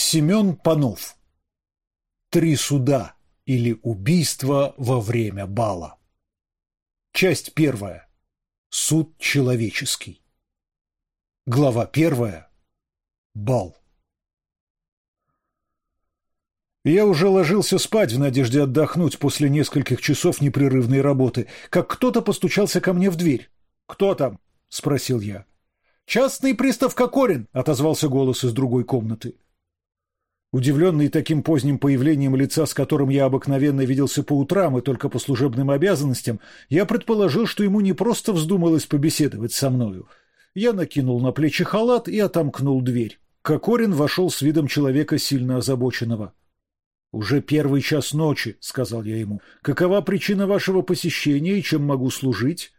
Семен Панов. Три суда или убийство во время бала. Часть первая. Суд человеческий. Глава первая. Бал. Я уже ложился спать в надежде отдохнуть после нескольких часов непрерывной работы, как кто-то постучался ко мне в дверь. «Кто там?» — спросил я. «Частный пристав Кокорин!» — отозвался голос из другой комнаты. Удивленный таким поздним появлением лица, с которым я обыкновенно виделся по утрам и только по служебным обязанностям, я предположил, что ему не просто вздумалось побеседовать со мною. Я накинул на плечи халат и отомкнул дверь. Кокорин вошел с видом человека сильно озабоченного. «Уже первый час ночи», — сказал я ему. «Какова причина вашего посещения и чем могу служить?»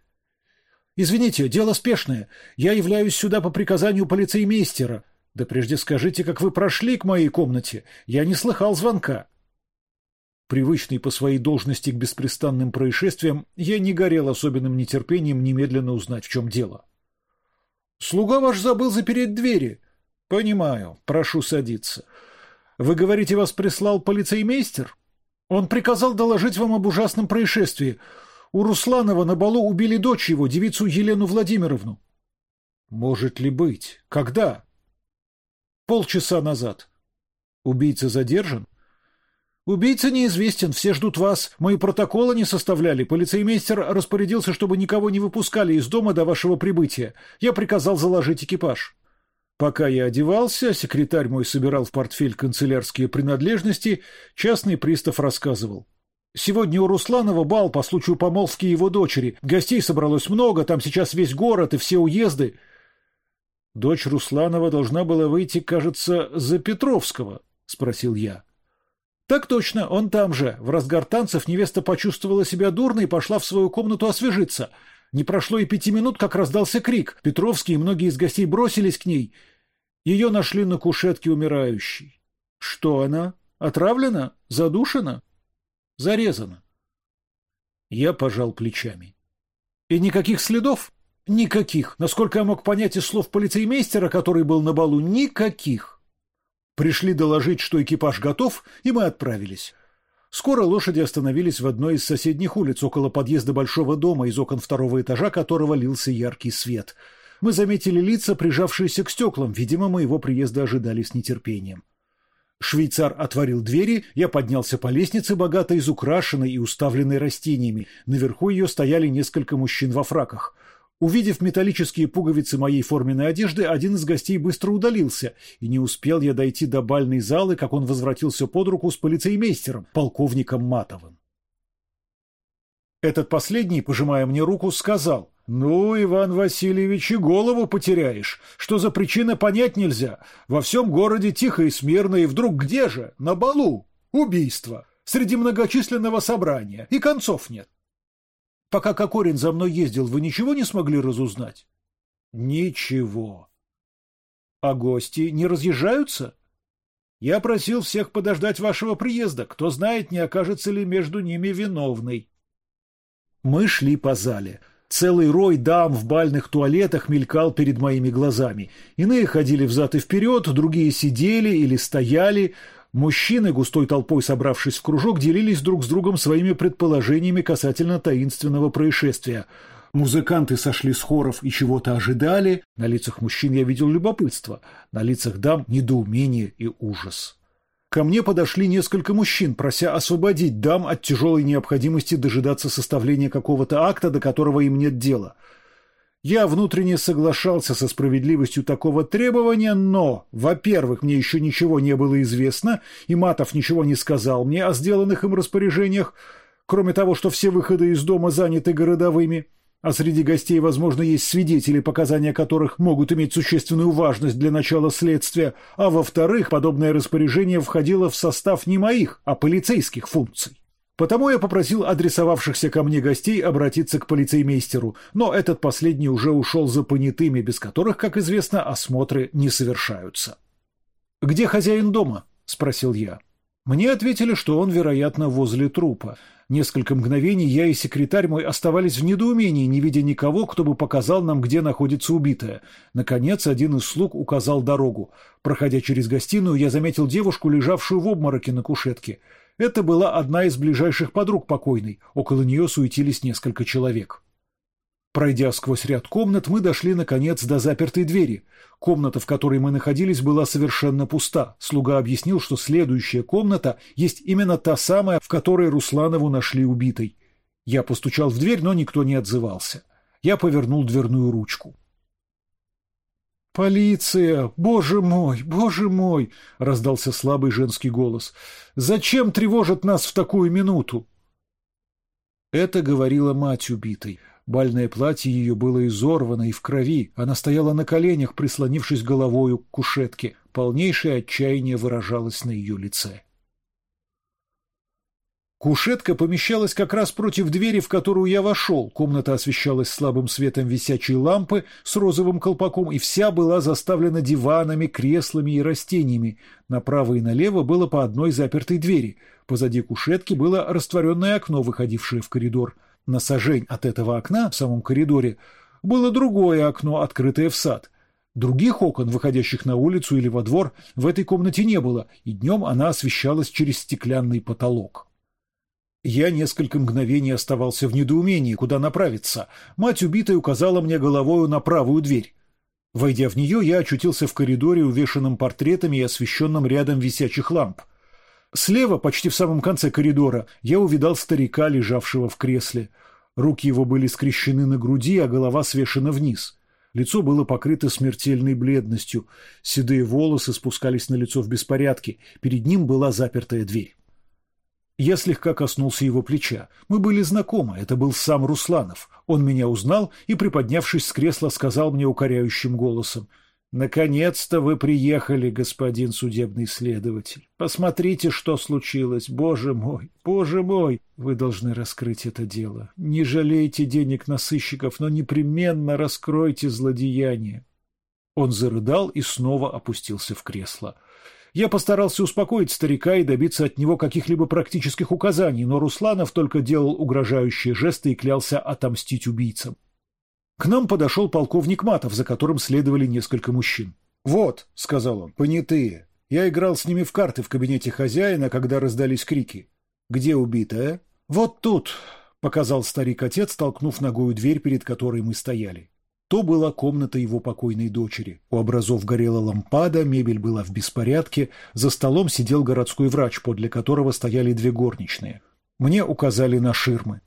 «Извините, дело спешное. Я являюсь сюда по приказанию полицеймейстера. Да прежде скажите, как вы прошли к моей комнате. Я не слыхал звонка. Привычный по своей должности к беспрестанным происшествиям, я не горел особенным нетерпением немедленно узнать, в чем дело. «Слуга ваш забыл запереть двери». «Понимаю. Прошу садиться. Вы говорите, вас прислал полицеймейстер? Он приказал доложить вам об ужасном происшествии. У Русланова на балу убили дочь его, девицу Елену Владимировну». «Может ли быть? Когда?» Полчаса назад. Убийца задержан? Убийца неизвестен, все ждут вас. Мои протоколы не составляли. Полицеймейстер распорядился, чтобы никого не выпускали из дома до вашего прибытия. Я приказал заложить экипаж. Пока я одевался, секретарь мой собирал в портфель канцелярские принадлежности, частный пристав рассказывал. Сегодня у Русланова бал по случаю помолвки его дочери. Гостей собралось много, там сейчас весь город и все уезды. Дочь Русланова должна была выйти, кажется, за Петровского, спросил я. Так точно, он там же. В разгар танцев невеста почувствовала себя дурно и пошла в свою комнату освежиться. Не прошло и пяти минут, как раздался крик. Петровский и многие из гостей бросились к ней. Ее нашли на кушетке умирающей. Что она? Отравлена? Задушена? Зарезана. Я пожал плечами. И никаких следов? Никаких. Насколько я мог понять из слов полицеймейстера, который был на балу, никаких. Пришли доложить, что экипаж готов, и мы отправились. Скоро лошади остановились в одной из соседних улиц, около подъезда большого дома, из окон второго этажа которого лился яркий свет. Мы заметили лица, прижавшиеся к стеклам. Видимо, моего приезда ожидали с нетерпением. Швейцар отворил двери, я поднялся по лестнице, богато изукрашенной и уставленной растениями. Наверху ее стояли несколько мужчин во фраках. Увидев металлические пуговицы моей форменной одежды, один из гостей быстро удалился, и не успел я дойти до бальной залы, как он возвратился под руку с полицеймейстером, полковником Матовым. Этот последний, пожимая мне руку, сказал, «Ну, Иван Васильевич, и голову потеряешь. Что за причина, понять нельзя. Во всем городе тихо и смирно, и вдруг где же? На балу. Убийство. Среди многочисленного собрания. И концов нет. Пока Кокорин за мной ездил, вы ничего не смогли разузнать? Ничего. А гости не разъезжаются? Я просил всех подождать вашего приезда. Кто знает, не окажется ли между ними виновный. Мы шли по зале. Целый рой дам в бальных туалетах мелькал перед моими глазами. Иные ходили взад и вперед, другие сидели или стояли. Мужчины, густой толпой собравшись в кружок, делились друг с другом своими предположениями касательно таинственного происшествия. Музыканты сошли с хоров и чего-то ожидали. На лицах мужчин я видел любопытство, на лицах дам – недоумение и ужас. Ко мне подошли несколько мужчин, прося освободить дам от тяжелой необходимости дожидаться составления какого-то акта, до которого им нет дела – я внутренне соглашался со справедливостью такого требования, но, во-первых, мне еще ничего не было известно, и Матов ничего не сказал мне о сделанных им распоряжениях, кроме того, что все выходы из дома заняты городовыми, а среди гостей, возможно, есть свидетели, показания которых могут иметь существенную важность для начала следствия, а во-вторых, подобное распоряжение входило в состав не моих, а полицейских функций. Потому я попросил адресовавшихся ко мне гостей обратиться к полицеймейстеру, но этот последний уже ушел за понятыми, без которых, как известно, осмотры не совершаются. «Где хозяин дома?» – спросил я. Мне ответили, что он, вероятно, возле трупа. Несколько мгновений я и секретарь мой оставались в недоумении, не видя никого, кто бы показал нам, где находится убитая. Наконец, один из слуг указал дорогу. Проходя через гостиную, я заметил девушку, лежавшую в обмороке на кушетке. Это была одна из ближайших подруг покойной. Около нее суетились несколько человек. Пройдя сквозь ряд комнат, мы дошли, наконец, до запертой двери. Комната, в которой мы находились, была совершенно пуста. Слуга объяснил, что следующая комната есть именно та самая, в которой Русланову нашли убитой. Я постучал в дверь, но никто не отзывался. Я повернул дверную ручку. «Полиция! Боже мой! Боже мой!» — раздался слабый женский голос. «Зачем тревожат нас в такую минуту?» Это говорила мать убитой. Бальное платье ее было изорвано и в крови. Она стояла на коленях, прислонившись головою к кушетке. Полнейшее отчаяние выражалось на ее лице. Кушетка помещалась как раз против двери, в которую я вошел. Комната освещалась слабым светом висячей лампы с розовым колпаком, и вся была заставлена диванами, креслами и растениями. Направо и налево было по одной запертой двери. Позади кушетки было растворенное окно, выходившее в коридор. На сажень от этого окна в самом коридоре было другое окно, открытое в сад. Других окон, выходящих на улицу или во двор, в этой комнате не было, и днем она освещалась через стеклянный потолок. Я несколько мгновений оставался в недоумении, куда направиться. Мать убитой указала мне головою на правую дверь. Войдя в нее, я очутился в коридоре, увешанном портретами и освещенном рядом висячих ламп. Слева, почти в самом конце коридора, я увидал старика, лежавшего в кресле. Руки его были скрещены на груди, а голова свешена вниз. Лицо было покрыто смертельной бледностью. Седые волосы спускались на лицо в беспорядке. Перед ним была запертая дверь. Я слегка коснулся его плеча. Мы были знакомы, это был сам Русланов. Он меня узнал и, приподнявшись с кресла, сказал мне укоряющим голосом — Наконец-то вы приехали, господин судебный следователь. Посмотрите, что случилось. Боже мой, боже мой, вы должны раскрыть это дело. Не жалейте денег на сыщиков, но непременно раскройте злодеяние. Он зарыдал и снова опустился в кресло. Я постарался успокоить старика и добиться от него каких-либо практических указаний, но Русланов только делал угрожающие жесты и клялся отомстить убийцам. К нам подошел полковник Матов, за которым следовали несколько мужчин. «Вот», — сказал он, — «понятые. Я играл с ними в карты в кабинете хозяина, когда раздались крики. Где убитая?» «Вот тут», — показал старик-отец, толкнув ногою дверь, перед которой мы стояли. То была комната его покойной дочери. У образов горела лампада, мебель была в беспорядке, за столом сидел городской врач, подле которого стояли две горничные. Мне указали на ширмы.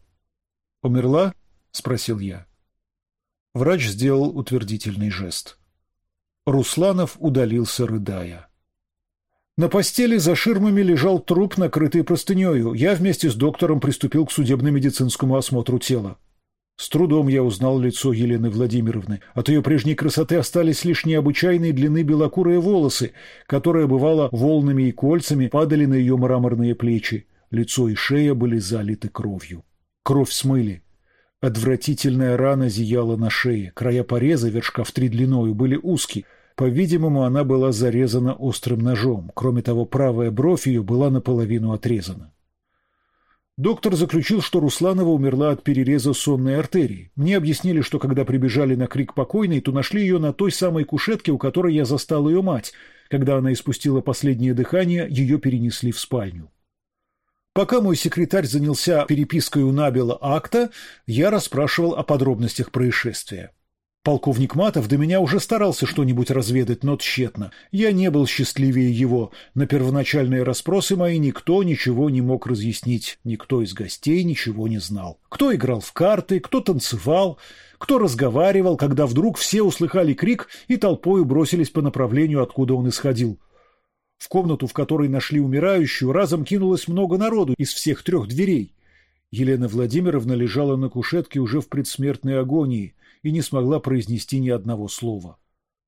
«Умерла?» — спросил я. Врач сделал утвердительный жест. Русланов удалился, рыдая. На постели за ширмами лежал труп, накрытый простынею. Я вместе с доктором приступил к судебно-медицинскому осмотру тела. С трудом я узнал лицо Елены Владимировны. От ее прежней красоты остались лишь необычайной длины белокурые волосы, которые, бывало, волнами и кольцами падали на ее мраморные плечи. Лицо и шея были залиты кровью. Кровь смыли. Отвратительная рана зияла на шее, края пореза, вершка в три длиною, были узкие. По-видимому, она была зарезана острым ножом. Кроме того, правая бровь ее была наполовину отрезана. Доктор заключил, что Русланова умерла от перереза сонной артерии. Мне объяснили, что когда прибежали на крик покойной, то нашли ее на той самой кушетке, у которой я застал ее мать. Когда она испустила последнее дыхание, ее перенесли в спальню. Пока мой секретарь занялся перепиской у Набела акта, я расспрашивал о подробностях происшествия. Полковник Матов до меня уже старался что-нибудь разведать, но тщетно. Я не был счастливее его. На первоначальные расспросы мои никто ничего не мог разъяснить. Никто из гостей ничего не знал. Кто играл в карты, кто танцевал, кто разговаривал, когда вдруг все услыхали крик и толпою бросились по направлению, откуда он исходил. В комнату, в которой нашли умирающую, разом кинулось много народу из всех трех дверей. Елена Владимировна лежала на кушетке уже в предсмертной агонии и не смогла произнести ни одного слова.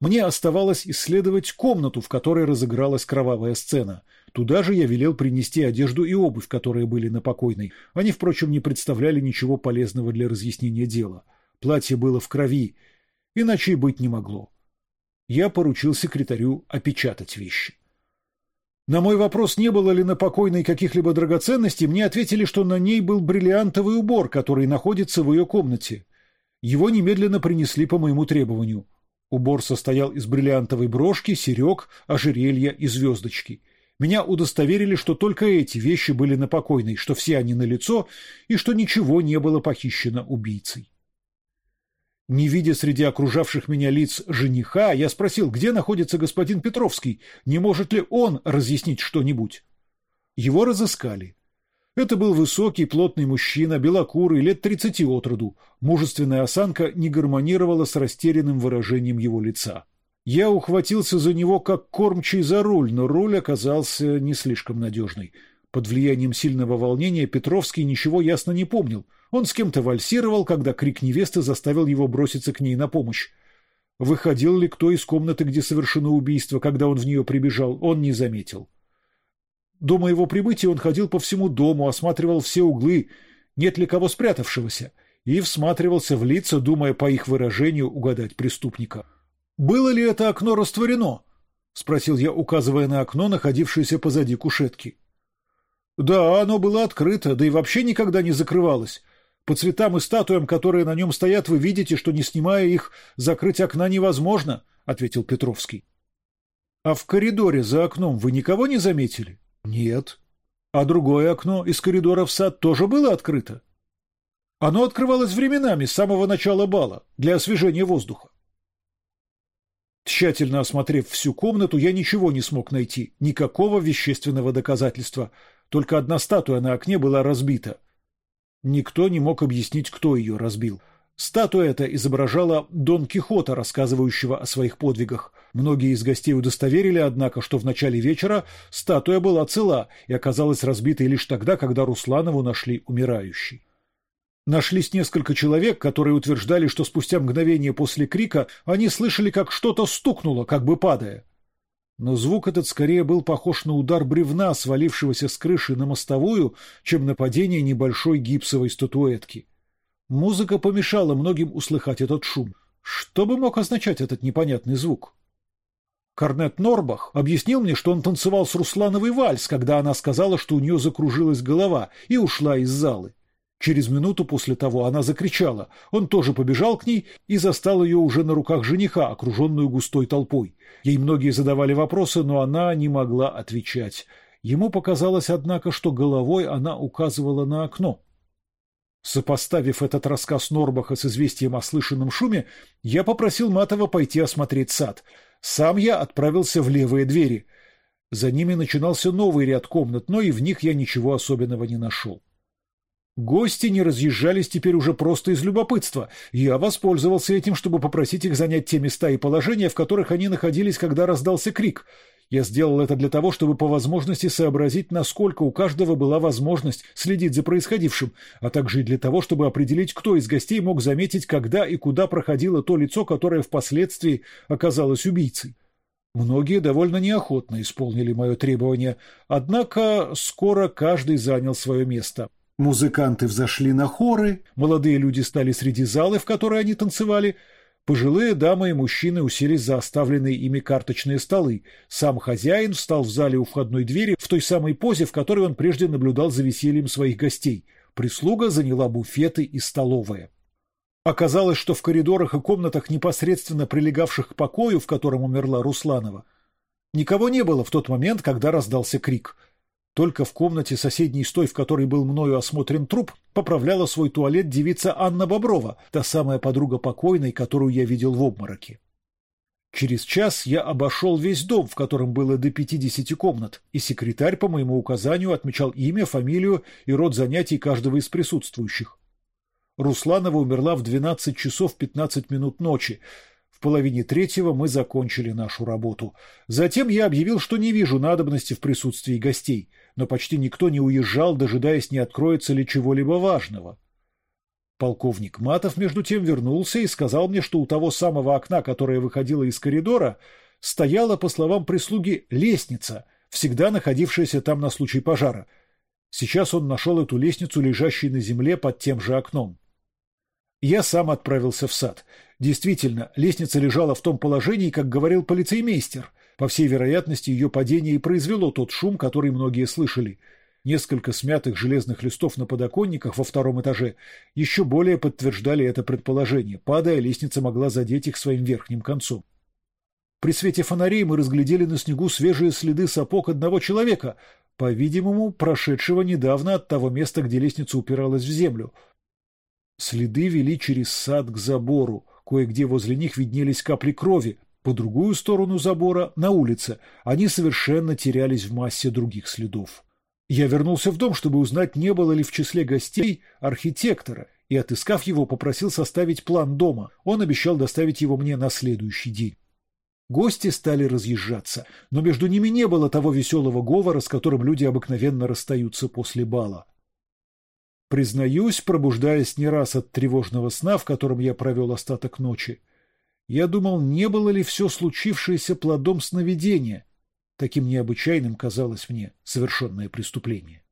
Мне оставалось исследовать комнату, в которой разыгралась кровавая сцена. Туда же я велел принести одежду и обувь, которые были на покойной. Они, впрочем, не представляли ничего полезного для разъяснения дела. Платье было в крови, иначе и быть не могло. Я поручил секретарю опечатать вещи. На мой вопрос, не было ли на покойной каких-либо драгоценностей, мне ответили, что на ней был бриллиантовый убор, который находится в ее комнате. Его немедленно принесли по моему требованию. Убор состоял из бриллиантовой брошки, серег, ожерелья и звездочки. Меня удостоверили, что только эти вещи были на покойной, что все они на лицо и что ничего не было похищено убийцей. Не видя среди окружавших меня лиц жениха, я спросил, где находится господин Петровский, не может ли он разъяснить что-нибудь. Его разыскали. Это был высокий, плотный мужчина, белокурый, лет тридцати от роду. Мужественная осанка не гармонировала с растерянным выражением его лица. Я ухватился за него как кормчий за руль, но руль оказался не слишком надежный. Под влиянием сильного волнения Петровский ничего ясно не помнил. Он с кем-то вальсировал, когда крик невесты заставил его броситься к ней на помощь. Выходил ли кто из комнаты, где совершено убийство, когда он в нее прибежал, он не заметил. До моего прибытия он ходил по всему дому, осматривал все углы, нет ли кого спрятавшегося, и всматривался в лица, думая по их выражению угадать преступника. «Было ли это окно растворено?» — спросил я, указывая на окно, находившееся позади кушетки. «Да, оно было открыто, да и вообще никогда не закрывалось. По цветам и статуям, которые на нем стоят, вы видите, что, не снимая их, закрыть окна невозможно, — ответил Петровский. — А в коридоре за окном вы никого не заметили? — Нет. — А другое окно из коридора в сад тоже было открыто? — Оно открывалось временами, с самого начала бала, для освежения воздуха. Тщательно осмотрев всю комнату, я ничего не смог найти, никакого вещественного доказательства. Только одна статуя на окне была разбита. Никто не мог объяснить, кто ее разбил. Статуя эта изображала Дон Кихота, рассказывающего о своих подвигах. Многие из гостей удостоверили, однако, что в начале вечера статуя была цела и оказалась разбитой лишь тогда, когда Русланову нашли умирающей. Нашлись несколько человек, которые утверждали, что спустя мгновение после крика они слышали, как что-то стукнуло, как бы падая. Но звук этот скорее был похож на удар бревна, свалившегося с крыши на мостовую, чем на падение небольшой гипсовой статуэтки. Музыка помешала многим услыхать этот шум. Что бы мог означать этот непонятный звук? Корнет Норбах объяснил мне, что он танцевал с Руслановой вальс, когда она сказала, что у нее закружилась голова, и ушла из залы. Через минуту после того она закричала. Он тоже побежал к ней и застал ее уже на руках жениха, окруженную густой толпой. Ей многие задавали вопросы, но она не могла отвечать. Ему показалось, однако, что головой она указывала на окно. Сопоставив этот рассказ Норбаха с известием о слышанном шуме, я попросил Матова пойти осмотреть сад. Сам я отправился в левые двери. За ними начинался новый ряд комнат, но и в них я ничего особенного не нашел. Гости не разъезжались теперь уже просто из любопытства. Я воспользовался этим, чтобы попросить их занять те места и положения, в которых они находились, когда раздался крик. Я сделал это для того, чтобы по возможности сообразить, насколько у каждого была возможность следить за происходившим, а также и для того, чтобы определить, кто из гостей мог заметить, когда и куда проходило то лицо, которое впоследствии оказалось убийцей. Многие довольно неохотно исполнили мое требование, однако скоро каждый занял свое место. Музыканты взошли на хоры, молодые люди стали среди залы, в которой они танцевали. Пожилые дамы и мужчины уселись за оставленные ими карточные столы. Сам хозяин встал в зале у входной двери в той самой позе, в которой он прежде наблюдал за весельем своих гостей. Прислуга заняла буфеты и столовые. Оказалось, что в коридорах и комнатах, непосредственно прилегавших к покою, в котором умерла Русланова, никого не было в тот момент, когда раздался крик – только в комнате соседней с той, в которой был мною осмотрен труп, поправляла свой туалет девица Анна Боброва, та самая подруга покойной, которую я видел в обмороке. Через час я обошел весь дом, в котором было до пятидесяти комнат, и секретарь по моему указанию отмечал имя, фамилию и род занятий каждого из присутствующих. Русланова умерла в двенадцать часов пятнадцать минут ночи, половине третьего мы закончили нашу работу. Затем я объявил, что не вижу надобности в присутствии гостей, но почти никто не уезжал, дожидаясь, не откроется ли чего-либо важного. Полковник Матов, между тем, вернулся и сказал мне, что у того самого окна, которое выходило из коридора, стояла, по словам прислуги, лестница, всегда находившаяся там на случай пожара. Сейчас он нашел эту лестницу, лежащей на земле под тем же окном. Я сам отправился в сад. Действительно, лестница лежала в том положении, как говорил полицеймейстер. По всей вероятности, ее падение и произвело тот шум, который многие слышали. Несколько смятых железных листов на подоконниках во втором этаже еще более подтверждали это предположение. Падая, лестница могла задеть их своим верхним концом. При свете фонарей мы разглядели на снегу свежие следы сапог одного человека, по-видимому, прошедшего недавно от того места, где лестница упиралась в землю. Следы вели через сад к забору, кое-где возле них виднелись капли крови, по другую сторону забора, на улице, они совершенно терялись в массе других следов. Я вернулся в дом, чтобы узнать, не было ли в числе гостей архитектора, и, отыскав его, попросил составить план дома. Он обещал доставить его мне на следующий день. Гости стали разъезжаться, но между ними не было того веселого говора, с которым люди обыкновенно расстаются после бала. Признаюсь, пробуждаясь не раз от тревожного сна, в котором я провел остаток ночи, я думал, не было ли все случившееся плодом сновидения. Таким необычайным казалось мне совершенное преступление.